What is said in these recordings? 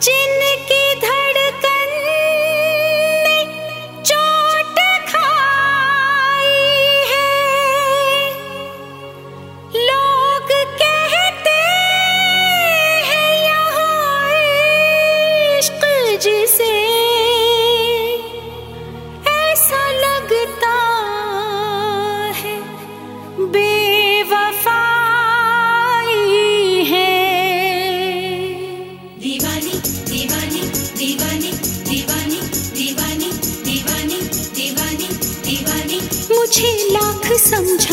engine. मुझे लाख समझा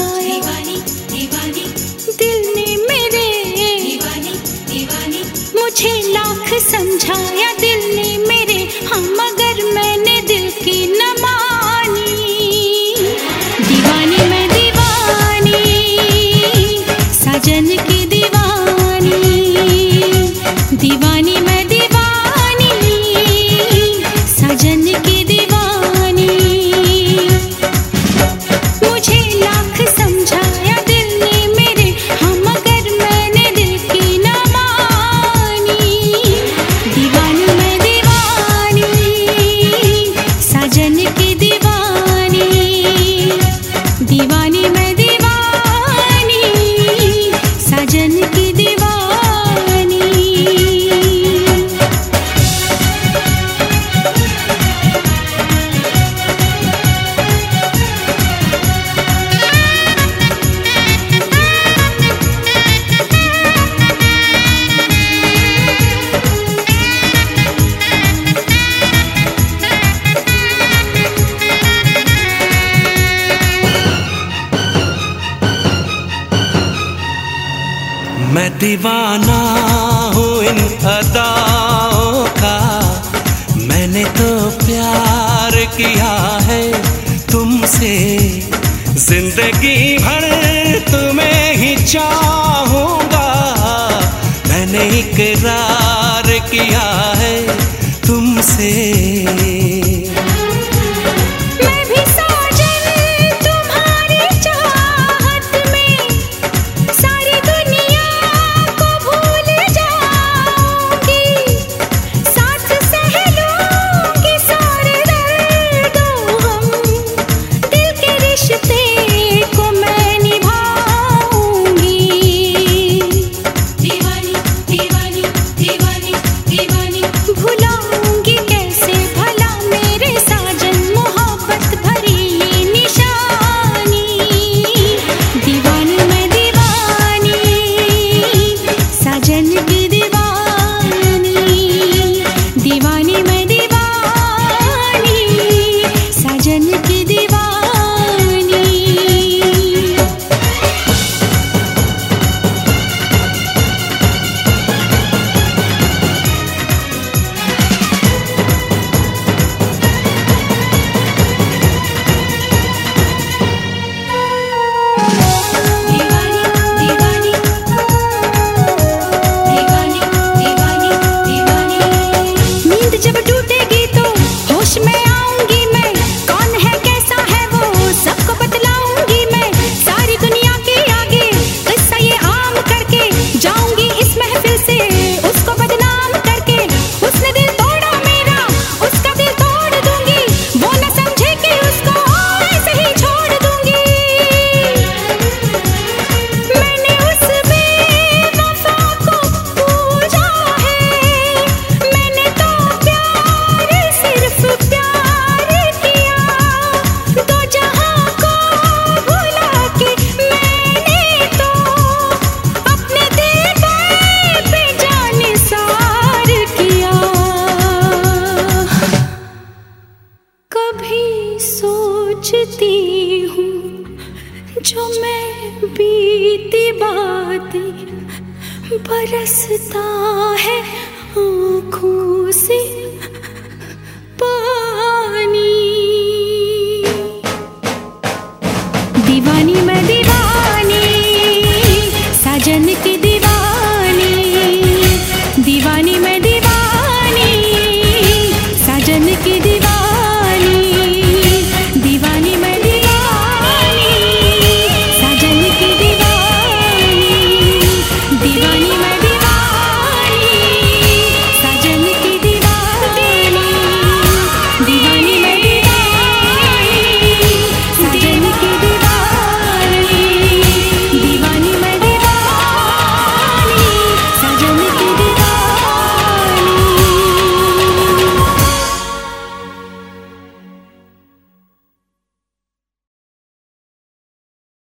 मैं दीवाना हूँ इन अदाओं का। मैंने तो प्यार किया है तुमसे। ज़िंदगी भर तुम्हें ही चाहूँगा। मैंने इकरार बीती हूँ जो मैं बीती बाती बरसता है आँखों से।